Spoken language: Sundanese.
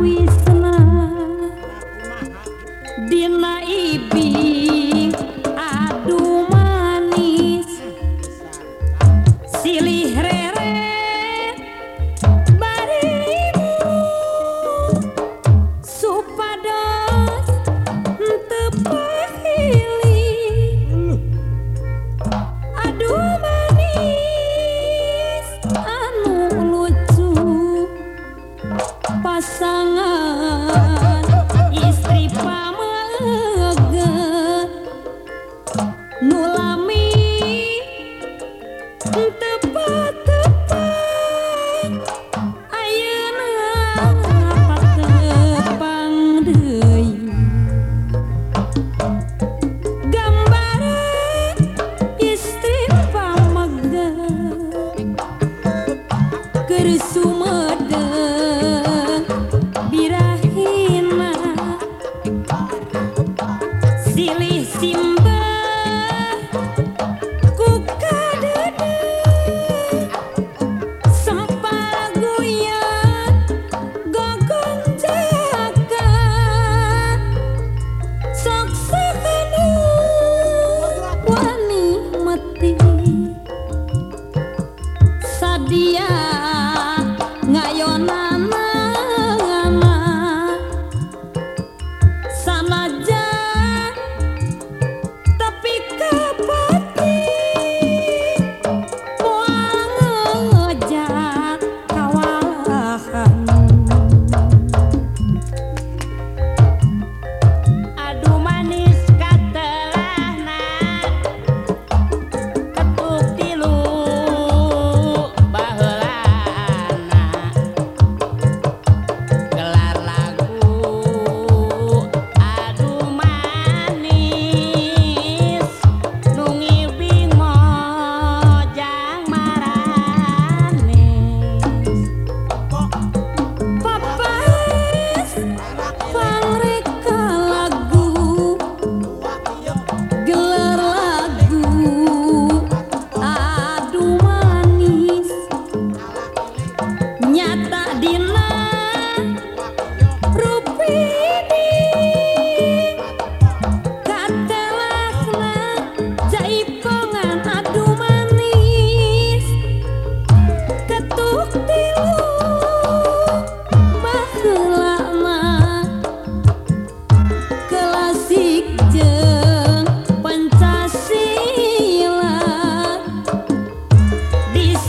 We. pasangan. Istri pasangan